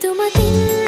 tu matin.